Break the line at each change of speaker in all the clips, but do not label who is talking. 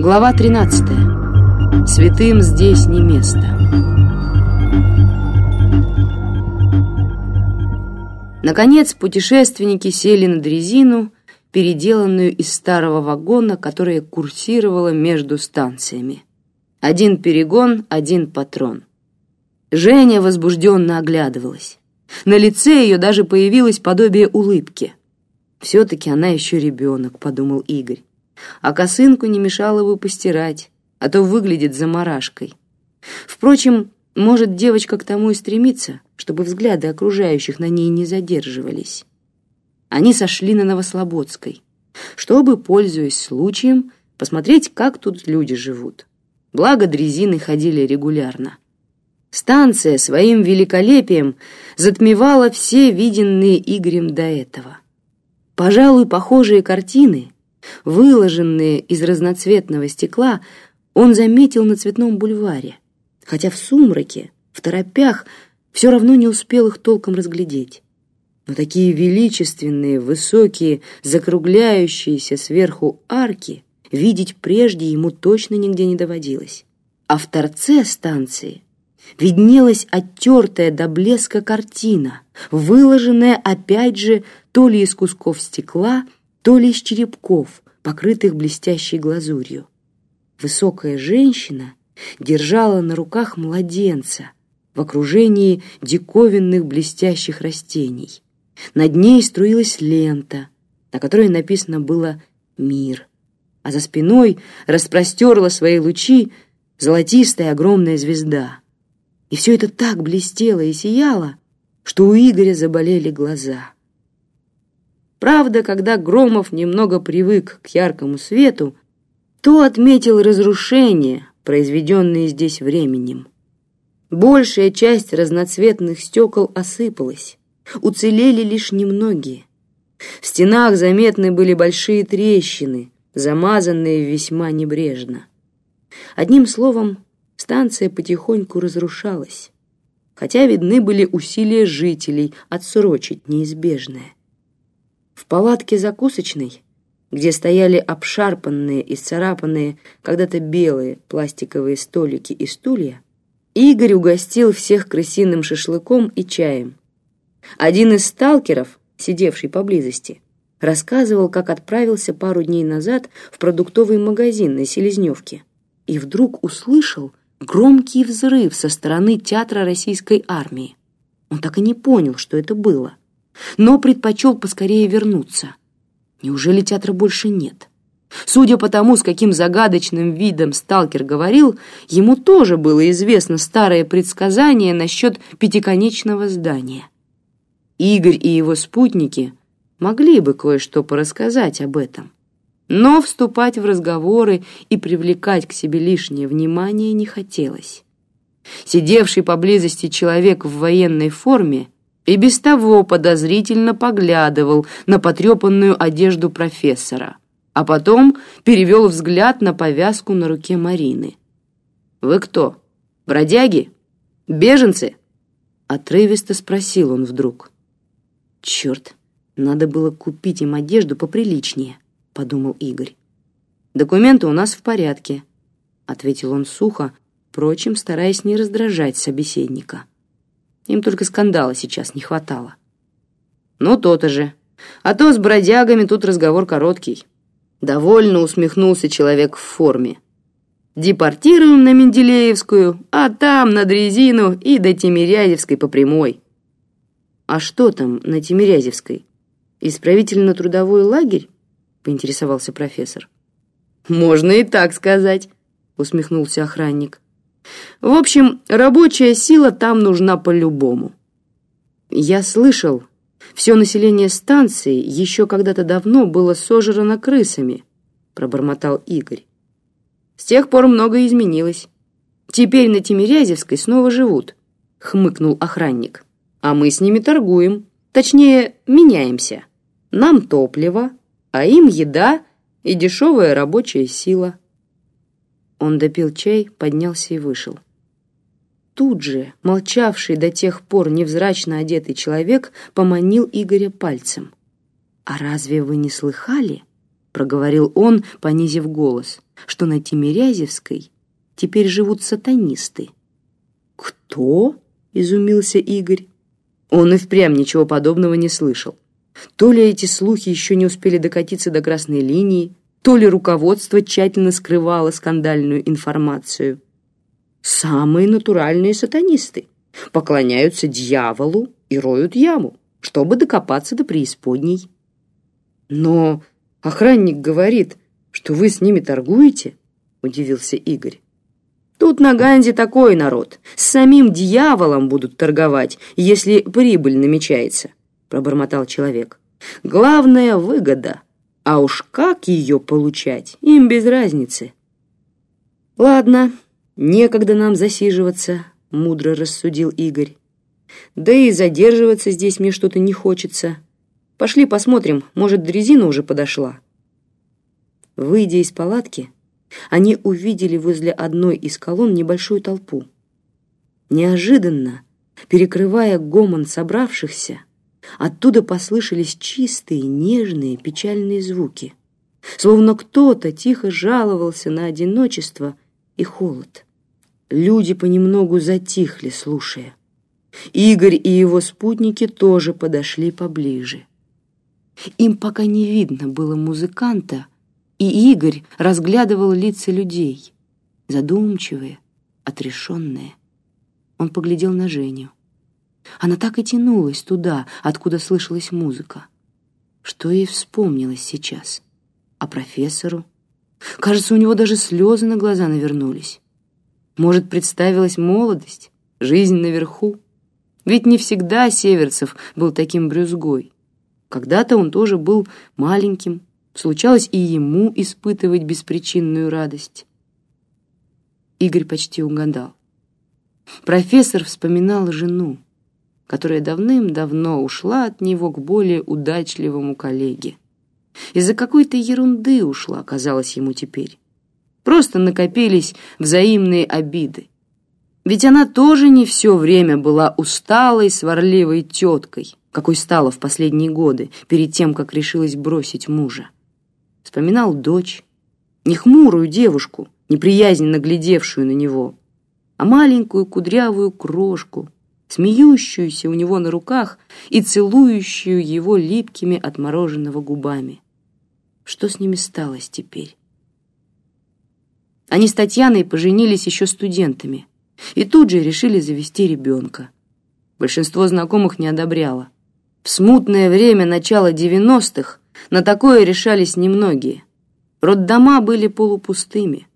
Глава 13. Святым здесь не место. Наконец путешественники сели на дрезину, переделанную из старого вагона, которая курсировала между станциями. Один перегон, один патрон. Женя возбужденно оглядывалась. На лице ее даже появилось подобие улыбки. «Все-таки она еще ребенок», — подумал Игорь. «А косынку не мешало бы постирать, а то выглядит заморашкой. Впрочем, может, девочка к тому и стремится, чтобы взгляды окружающих на ней не задерживались». Они сошли на Новослободской, чтобы, пользуясь случаем, посмотреть, как тут люди живут. Благо, дрезины ходили регулярно. Станция своим великолепием затмевала все виденные Игорем до этого. Пожалуй, похожие картины, выложенные из разноцветного стекла, он заметил на Цветном бульваре, хотя в сумраке, в торопях, все равно не успел их толком разглядеть. Но такие величественные, высокие, закругляющиеся сверху арки видеть прежде ему точно нигде не доводилось. А в торце станции виднелась оттертая до блеска картина, выложенная опять же то ли из кусков стекла, то ли из черепков, покрытых блестящей глазурью. Высокая женщина держала на руках младенца в окружении диковинных блестящих растений. Над ней струилась лента, на которой написано было «Мир», а за спиной распростерла свои лучи золотистая огромная звезда — и все это так блестело и сияло, что у Игоря заболели глаза. Правда, когда Громов немного привык к яркому свету, то отметил разрушения, произведенные здесь временем. Большая часть разноцветных стекол осыпалась, уцелели лишь немногие. В стенах заметны были большие трещины, замазанные весьма небрежно. Одним словом, станция потихоньку разрушалась, хотя видны были усилия жителей отсрочить неизбежное. В палатке закусочной, где стояли обшарпанные и царапанные когда-то белые пластиковые столики и стулья, Игорь угостил всех крысиным шашлыком и чаем. Один из сталкеров, сидевший поблизости, рассказывал, как отправился пару дней назад в продуктовый магазин на Селезневке и вдруг услышал, громкий взрыв со стороны театра российской армии. Он так и не понял, что это было, но предпочел поскорее вернуться. Неужели театра больше нет? Судя по тому, с каким загадочным видом сталкер говорил, ему тоже было известно старое предсказание насчет пятиконечного здания. Игорь и его спутники могли бы кое-что порассказать об этом. Но вступать в разговоры и привлекать к себе лишнее внимание не хотелось. Сидевший поблизости человек в военной форме и без того подозрительно поглядывал на потрепанную одежду профессора, а потом перевел взгляд на повязку на руке Марины. «Вы кто? Бродяги? Беженцы?» Отрывисто спросил он вдруг. «Черт, надо было купить им одежду поприличнее» подумал Игорь. «Документы у нас в порядке», — ответил он сухо, впрочем, стараясь не раздражать собеседника. Им только скандала сейчас не хватало. «Ну, то-то же. А то с бродягами тут разговор короткий». Довольно усмехнулся человек в форме. «Депортируем на Менделеевскую, а там на Дрезину и до Тимирязевской по прямой». «А что там на Тимирязевской? Исправительно-трудовой лагерь?» поинтересовался профессор. «Можно и так сказать», — усмехнулся охранник. «В общем, рабочая сила там нужна по-любому». «Я слышал, все население станции еще когда-то давно было сожрано крысами», — пробормотал Игорь. «С тех пор многое изменилось. Теперь на Тимирязевской снова живут», — хмыкнул охранник. «А мы с ними торгуем, точнее, меняемся. Нам топливо, а им еда и дешевая рабочая сила. Он допил чай, поднялся и вышел. Тут же, молчавший до тех пор невзрачно одетый человек, поманил Игоря пальцем. «А разве вы не слыхали? — проговорил он, понизив голос, «что на Тимирязевской теперь живут сатанисты». «Кто?» — изумился Игорь. Он и впрямь ничего подобного не слышал. То ли эти слухи еще не успели докатиться до красной линии, то ли руководство тщательно скрывало скандальную информацию. Самые натуральные сатанисты поклоняются дьяволу и роют яму, чтобы докопаться до преисподней. Но охранник говорит, что вы с ними торгуете, удивился Игорь. Тут на Ганзе такой народ. С самим дьяволом будут торговать, если прибыль намечается, пробормотал человек. Главная выгода. А уж как ее получать, им без разницы. Ладно, некогда нам засиживаться, мудро рассудил Игорь. Да и задерживаться здесь мне что-то не хочется. Пошли посмотрим, может, дрезина уже подошла. Выйдя из палатки, они увидели возле одной из колонн небольшую толпу. Неожиданно, перекрывая гомон собравшихся, оттуда послышались чистые, нежные, печальные звуки, словно кто-то тихо жаловался на одиночество и холод. Люди понемногу затихли, слушая. Игорь и его спутники тоже подошли поближе. Им пока не видно было музыканта, и Игорь разглядывал лица людей, задумчивые, отрешенные. Он поглядел на Женю. Она так и тянулась туда, откуда слышалась музыка. Что ей вспомнилось сейчас? А профессору? Кажется, у него даже слезы на глаза навернулись. Может, представилась молодость, жизнь наверху? Ведь не всегда Северцев был таким брюзгой. Когда-то он тоже был маленьким, случалось и ему испытывать беспричинную радость. Игорь почти угадал. Профессор вспоминал жену, которая давным-давно ушла от него к более удачливому коллеге. Из-за какой-то ерунды ушла, казалось ему теперь. Просто накопились взаимные обиды. Ведь она тоже не все время была усталой, сварливой теткой, какой стала в последние годы, перед тем, как решилась бросить мужа. Вспоминал дочь, не хмурую девушку, неприязненно глядевшую на него, а маленькую кудрявую крошку, смеющуюся у него на руках и целующую его липкими от мороженого губами. Что с ними сталось теперь? Они с Татьяной поженились еще студентами и тут же решили завести ребенка. Большинство знакомых не одобряло. В смутное время начала девяностых на такое решались немногие. Роддома были полупустыми.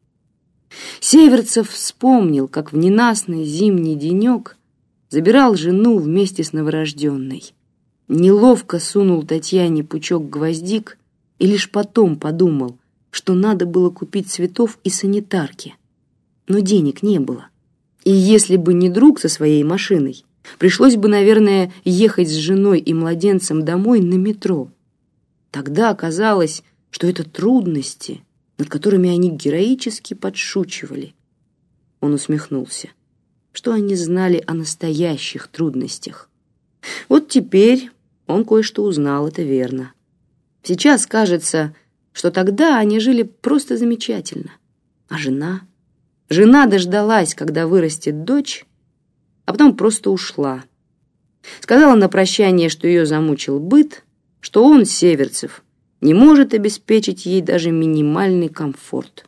Северцев вспомнил, как в ненастный зимний денек забирал жену вместе с новорожденной. Неловко сунул Татьяне пучок гвоздик и лишь потом подумал, что надо было купить цветов и санитарки. Но денег не было. И если бы не друг со своей машиной, пришлось бы, наверное, ехать с женой и младенцем домой на метро. Тогда оказалось, что это трудности, над которыми они героически подшучивали. Он усмехнулся. Что они знали о настоящих трудностях? Вот теперь он кое-что узнал, это верно. Сейчас кажется, что тогда они жили просто замечательно. А жена? Жена дождалась, когда вырастет дочь, а потом просто ушла. Сказала на прощание, что ее замучил быт, что он, Северцев, не может обеспечить ей даже минимальный комфорт.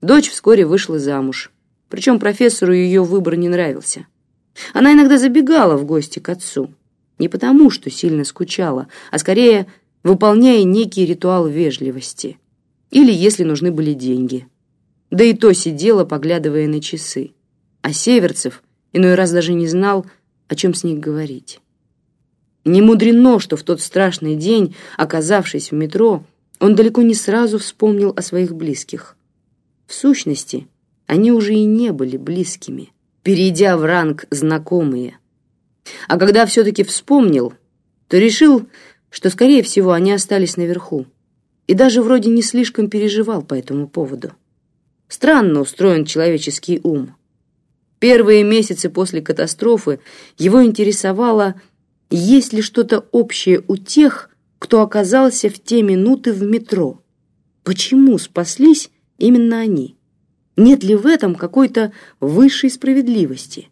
Дочь вскоре вышла замуж, причем профессору ее выбор не нравился. Она иногда забегала в гости к отцу, не потому, что сильно скучала, а скорее выполняя некий ритуал вежливости, или если нужны были деньги. Да и то сидела, поглядывая на часы. А Северцев иной раз даже не знал, о чем с ней говорить. Не мудрено, что в тот страшный день, оказавшись в метро, он далеко не сразу вспомнил о своих близких. В сущности, они уже и не были близкими, перейдя в ранг знакомые. А когда все-таки вспомнил, то решил, что, скорее всего, они остались наверху, и даже вроде не слишком переживал по этому поводу. Странно устроен человеческий ум. Первые месяцы после катастрофы его интересовало, есть ли что-то общее у тех, кто оказался в те минуты в метро, Почему спаслись именно они? Нет ли в этом какой-то высшей справедливости?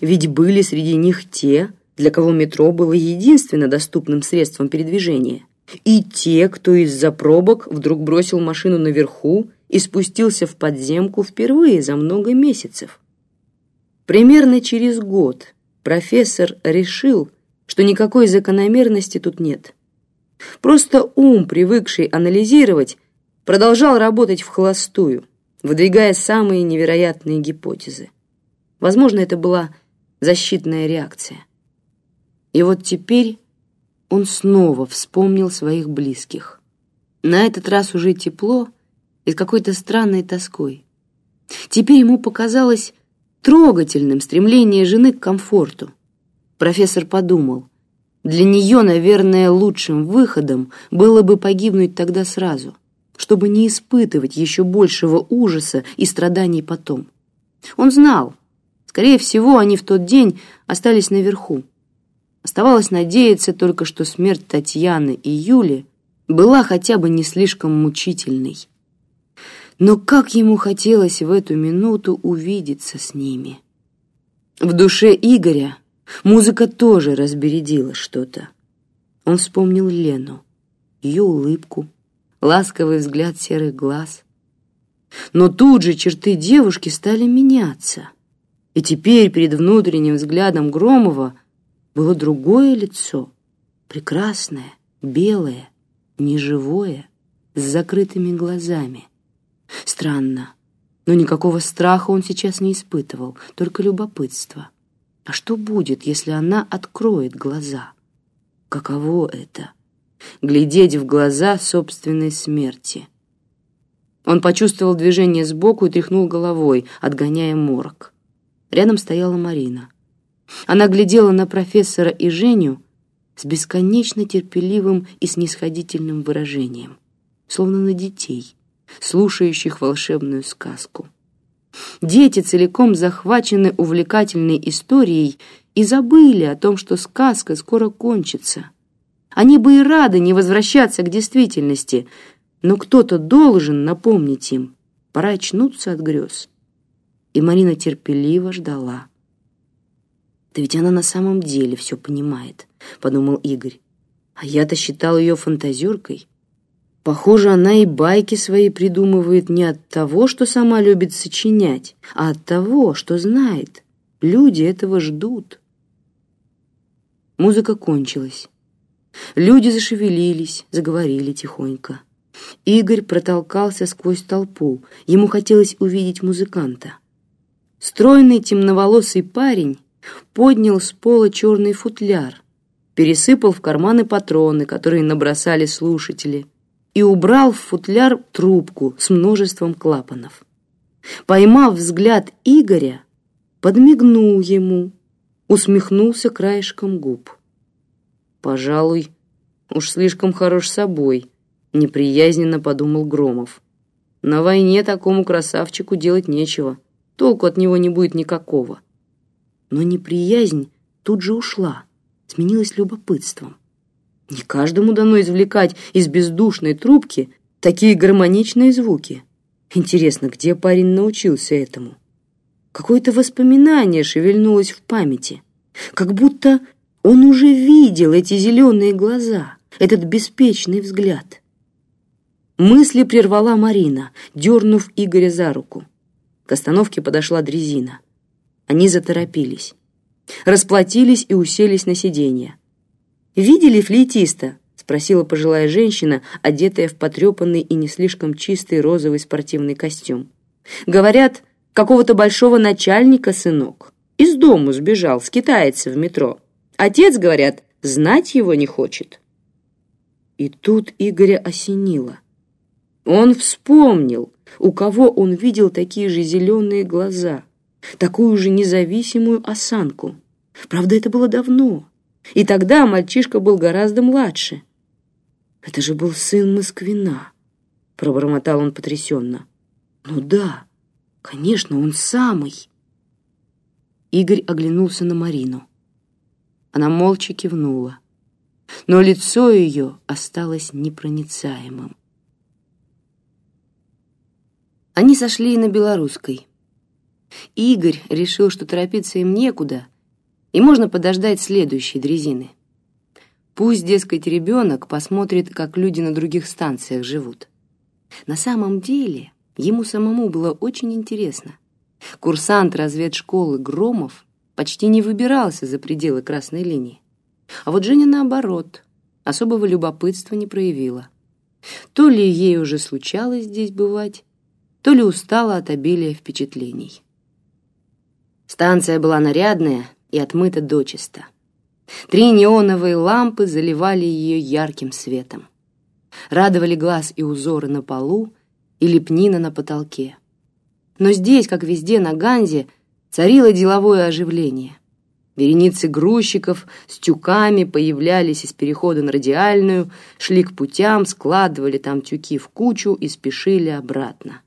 Ведь были среди них те, для кого метро было единственно доступным средством передвижения, и те, кто из-за пробок вдруг бросил машину наверху и спустился в подземку впервые за много месяцев. Примерно через год профессор решил, что никакой закономерности тут нет. Просто ум, привыкший анализировать, продолжал работать в холостую, выдвигая самые невероятные гипотезы. Возможно, это была защитная реакция. И вот теперь он снова вспомнил своих близких. На этот раз уже тепло и с какой-то странной тоской. Теперь ему показалось трогательным стремление жены к комфорту. Профессор подумал, для нее, наверное, лучшим выходом было бы погибнуть тогда сразу, чтобы не испытывать еще большего ужаса и страданий потом. Он знал, скорее всего, они в тот день остались наверху. Оставалось надеяться только, что смерть Татьяны и Юли была хотя бы не слишком мучительной. Но как ему хотелось в эту минуту увидеться с ними. В душе Игоря музыка тоже разбередила что-то. Он вспомнил Лену, ее улыбку, ласковый взгляд серых глаз. Но тут же черты девушки стали меняться. И теперь перед внутренним взглядом Громова было другое лицо, прекрасное, белое, неживое, с закрытыми глазами. Странно, но никакого страха он сейчас не испытывал, только любопытство. А что будет, если она откроет глаза? Каково это — глядеть в глаза собственной смерти? Он почувствовал движение сбоку и тряхнул головой, отгоняя морок. Рядом стояла Марина. Она глядела на профессора и Женю с бесконечно терпеливым и снисходительным выражением, словно на детей, слушающих волшебную сказку. Дети целиком захвачены увлекательной историей и забыли о том, что сказка скоро кончится. Они бы и рады не возвращаться к действительности, но кто-то должен напомнить им, пора очнуться от грез. И Марина терпеливо ждала. «Да ведь она на самом деле все понимает», — подумал Игорь. «А я-то считал ее фантазеркой». Похоже, она и байки свои придумывает не от того, что сама любит сочинять, а от того, что знает. Люди этого ждут. Музыка кончилась. Люди зашевелились, заговорили тихонько. Игорь протолкался сквозь толпу. Ему хотелось увидеть музыканта. Стройный темноволосый парень поднял с пола черный футляр, пересыпал в карманы патроны, которые набросали слушатели, и убрал в футляр трубку с множеством клапанов. Поймав взгляд Игоря, подмигнул ему, усмехнулся краешком губ. «Пожалуй, уж слишком хорош собой», — неприязненно подумал Громов. «На войне такому красавчику делать нечего, толку от него не будет никакого». Но неприязнь тут же ушла, сменилась любопытством. Не каждому дано извлекать из бездушной трубки такие гармоничные звуки. Интересно, где парень научился этому? Какое-то воспоминание шевельнулось в памяти, как будто он уже видел эти зеленые глаза, этот беспечный взгляд. Мысли прервала Марина, дернув Игоря за руку. К остановке подошла дрезина. Они заторопились. Расплатились и уселись на сиденье. «Видели флейтиста?» — спросила пожилая женщина, одетая в потрепанный и не слишком чистый розовый спортивный костюм. «Говорят, какого-то большого начальника сынок. Из дому сбежал, скитается в метро. Отец, говорят, знать его не хочет». И тут Игоря осенило. Он вспомнил, у кого он видел такие же зеленые глаза, такую же независимую осанку. Правда, это было давно. И тогда мальчишка был гораздо младше. «Это же был сын Москвина», — пробормотал он потрясенно. «Ну да, конечно, он самый». Игорь оглянулся на Марину. Она молча кивнула, но лицо ее осталось непроницаемым. Они сошли на Белорусской. Игорь решил, что торопиться им некуда, и можно подождать следующей дрезины. Пусть, дескать, ребенок посмотрит, как люди на других станциях живут. На самом деле, ему самому было очень интересно. Курсант разведшколы Громов почти не выбирался за пределы красной линии. А вот Женя, наоборот, особого любопытства не проявила. То ли ей уже случалось здесь бывать, то ли устала от обилия впечатлений. Станция была нарядная и отмыта дочисто. Три неоновые лампы заливали ее ярким светом. Радовали глаз и узоры на полу, и лепнина на потолке. Но здесь, как везде на Ганзе, царило деловое оживление. Вереницы грузчиков с тюками появлялись из перехода на радиальную, шли к путям, складывали там тюки в кучу и спешили обратно.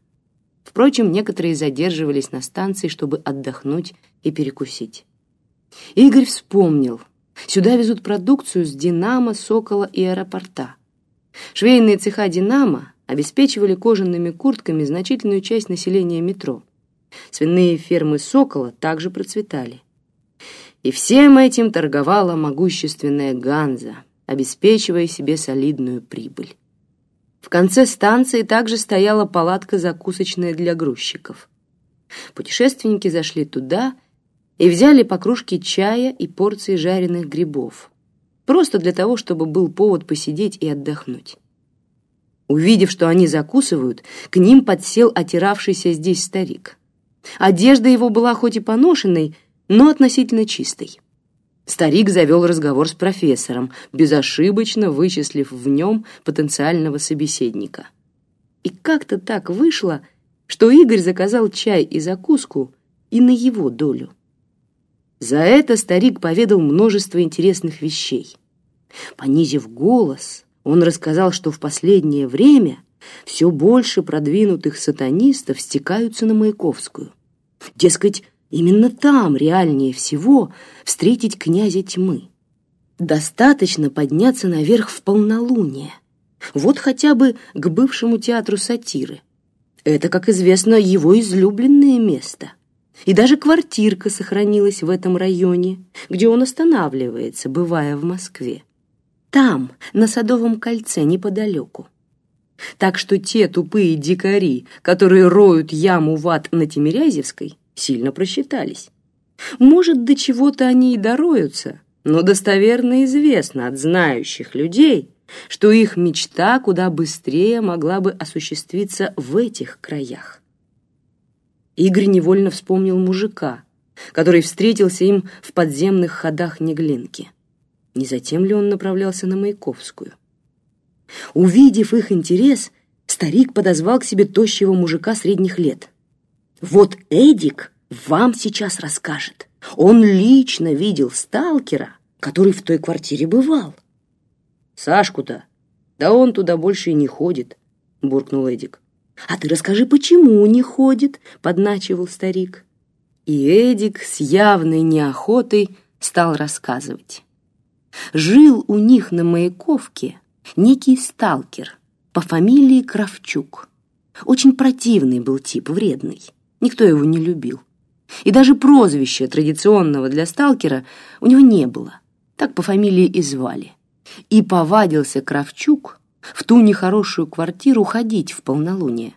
Впрочем, некоторые задерживались на станции, чтобы отдохнуть и перекусить. Игорь вспомнил. Сюда везут продукцию с «Динамо», «Сокола» и аэропорта. Швейные цеха «Динамо» обеспечивали кожаными куртками значительную часть населения метро. Свиные фермы «Сокола» также процветали. И всем этим торговала могущественная Ганза, обеспечивая себе солидную прибыль. В конце станции также стояла палатка закусочная для грузчиков. Путешественники зашли туда и взяли по кружке чая и порции жареных грибов, просто для того, чтобы был повод посидеть и отдохнуть. Увидев, что они закусывают, к ним подсел отиравшийся здесь старик. Одежда его была хоть и поношенной, но относительно чистой. Старик завел разговор с профессором, безошибочно вычислив в нем потенциального собеседника. И как-то так вышло, что Игорь заказал чай и закуску и на его долю. За это старик поведал множество интересных вещей. Понизив голос, он рассказал, что в последнее время все больше продвинутых сатанистов стекаются на Маяковскую. Дескать, Именно там реальнее всего встретить князя тьмы. Достаточно подняться наверх в полнолуние. Вот хотя бы к бывшему театру сатиры. Это, как известно, его излюбленное место. И даже квартирка сохранилась в этом районе, где он останавливается, бывая в Москве. Там, на Садовом кольце, неподалеку. Так что те тупые дикари, которые роют яму в ад на Тимирязевской, сильно просчитались. Может, до чего-то они и дороются, но достоверно известно от знающих людей, что их мечта куда быстрее могла бы осуществиться в этих краях. Игорь невольно вспомнил мужика, который встретился им в подземных ходах Неглинки. Не затем ли он направлялся на Маяковскую? Увидев их интерес, старик подозвал к себе тощего мужика средних лет – вот Эдик вам сейчас расскажет. Он лично видел сталкера, который в той квартире бывал. Сашку-то, да он туда больше и не ходит, буркнул Эдик. А ты расскажи, почему не ходит, подначивал старик. И Эдик с явной неохотой стал рассказывать. Жил у них на Маяковке некий сталкер по фамилии Кравчук. Очень противный был тип, вредный. Никто его не любил. И даже прозвища традиционного для сталкера у него не было. Так по фамилии и звали. И повадился Кравчук в ту нехорошую квартиру ходить в полнолуние.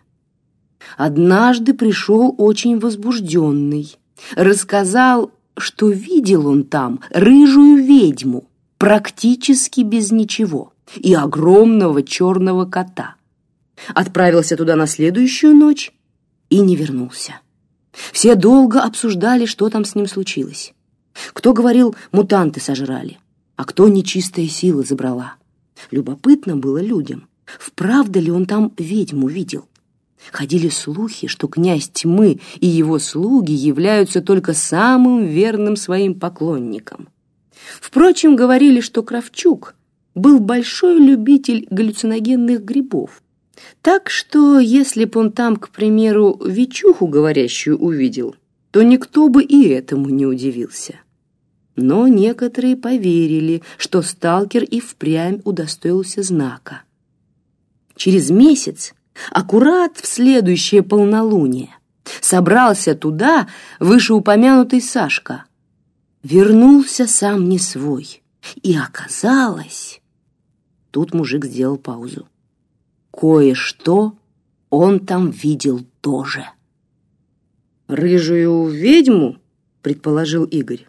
Однажды пришел очень возбужденный. Рассказал, что видел он там рыжую ведьму, практически без ничего, и огромного черного кота. Отправился туда на следующую ночь и не вернулся. Все долго обсуждали, что там с ним случилось. Кто говорил, мутанты сожрали, а кто нечистая сила забрала. Любопытно было людям, вправду ли он там ведьму видел. Ходили слухи, что князь тьмы и его слуги являются только самым верным своим поклонникам. Впрочем, говорили, что Кравчук был большой любитель галлюциногенных грибов, так что, если б он там, к примеру, вечуху говорящую увидел, то никто бы и этому не удивился. Но некоторые поверили, что сталкер и впрямь удостоился знака. Через месяц аккурат в следующее полнолуние. Собрался туда вышеупомянутый Сашка. Вернулся сам не свой. И оказалось... Тут мужик сделал паузу. Кое-что он там видел тоже. «Рыжую ведьму?» — предположил Игорь.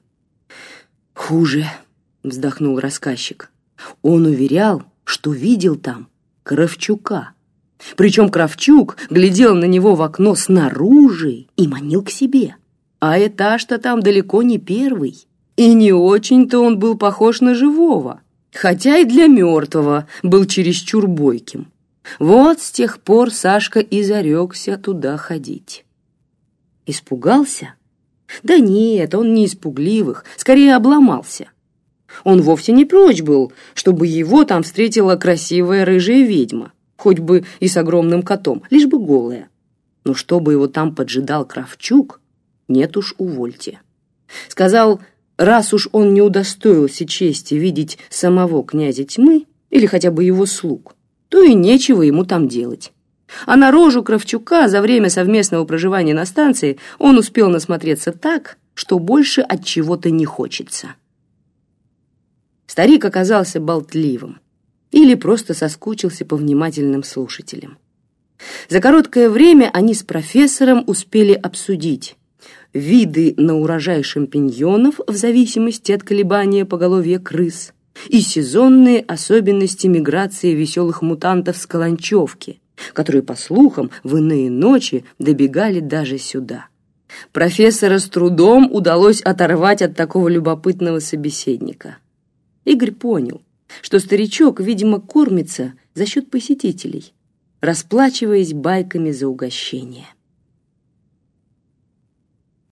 «Хуже», — вздохнул рассказчик. Он уверял, что видел там Кравчука. Причем Кравчук глядел на него в окно снаружи и манил к себе. А этаж-то там далеко не первый. И не очень-то он был похож на живого, хотя и для мертвого был чересчур бойким. Вот с тех пор Сашка и зарекся туда ходить. Испугался? Да нет, он не испугливых, скорее обломался. Он вовсе не прочь был, чтобы его там встретила красивая рыжая ведьма, хоть бы и с огромным котом, лишь бы голая. Но чтобы его там поджидал Кравчук, нет уж, увольте. Сказал, раз уж он не удостоился чести видеть самого князя тьмы или хотя бы его слуг, то и нечего ему там делать. А на рожу Кравчука за время совместного проживания на станции он успел насмотреться так, что больше от чего-то не хочется. Старик оказался болтливым или просто соскучился по внимательным слушателям. За короткое время они с профессором успели обсудить виды на урожай шампиньонов в зависимости от колебания поголовья крыс и сезонные особенности миграции веселых мутантов с Каланчевки, которые, по слухам, в иные ночи добегали даже сюда. Профессора с трудом удалось оторвать от такого любопытного собеседника. Игорь понял, что старичок, видимо, кормится за счет посетителей, расплачиваясь байками за угощение.